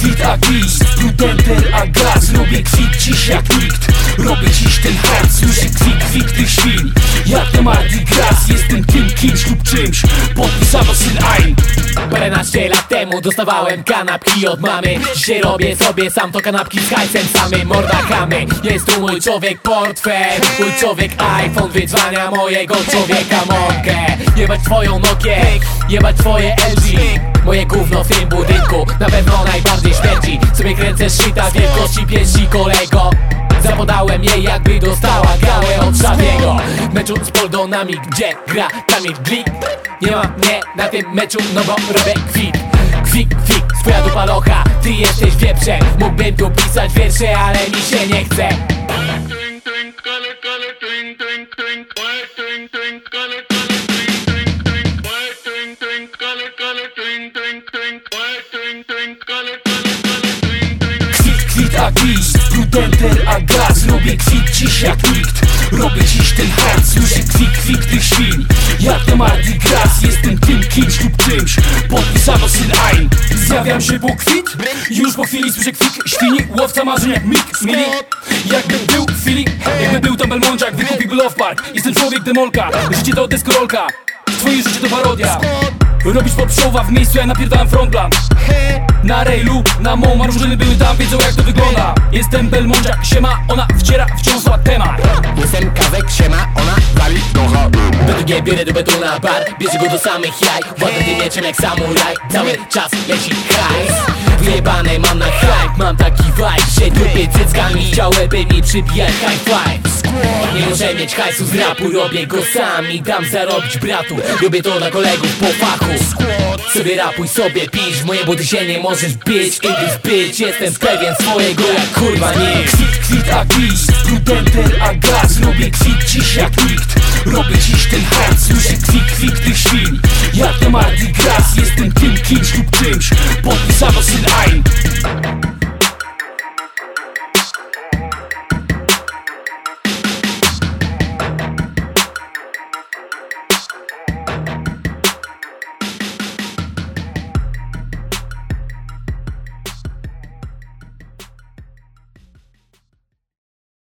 Kwit a gwizd, prudenter a gaz Robię kwit Gras, jestem tym kimś lub czymś. Podpisano syn Ein Paręnaście lat temu dostawałem kanapki od mamy. Dzisiaj robię sobie sam to kanapki z hajsem samej Morda jest tu mój człowiek portfel. Mój człowiek iPhone wyzwania mojego człowieka mogę. Jebać twoją Nokię, jebać twoje LG Moje gówno w tym budynku na pewno najbardziej śmierdzi. Sobie kręcę shita wielkości piersi kolego. Zapodałem jej jakby dostała gałę od Szawiego Meczu z Poldonami, gdzie gra Kamil Glik? Nie ma mnie na tym meczu, no bo robię kwit Kwik, kwik, swoja dupa locha, ty jesteś wieprzem Mógłbym tu pisać wiersze, ale mi się nie chce. Kwit, kwit a gwizd, prudenter a gaz Robię kwit dziś jak nikt Robię dziś ten hard, słyszę kwik, kwik tych świn Jak to Mardi Gras, jestem tym kimś lub czymś. Podpisano syn Ein Zjawiam się po kwit, już po chwili słyszę kwik. Świni, łowca marzeń jak Mick Mili. Jakby był w chwili, jakby był tam Belmączak Wykupiłby Love Park, jestem człowiek demolka. Życie to deskorolka, twoje życie to parodia Robisz pop showa w miejscu, ja napierdalam frontplan na railu, na mą marużyny były tam, wiedzą jak to wygląda. Jestem Belmondziak, siema, ona wciera wciąż zła temat. Jestem kawek, siema, ona wali trochę BDG bierę do betona bar, bierze go do samych jaj. Władny tym mieczem jak samuraj, cały czas leci hajs Wyjebane mam na hype, mam taki vibe Że dupy cyckami chciałyby mi przybijać high five. Nie muszę mieć hajsu z rapu, robię go sam i dam zarobić bratu. Robię to na kolegów po fachu. Sobie rapuj, sobie pisz, moje buty się nie możesz bić. English bitch, jestem pewien swojego jak kurwa nie Kwit, kwit, a gwizd, prudenter, a gaz. Robię kwit dziś jak nikt Robię dziś ten hard, słyszę kwik, kwik tych świn. Jak to Mardi Gras, jestem tym kimś lub czymś. Podpisano syn Ein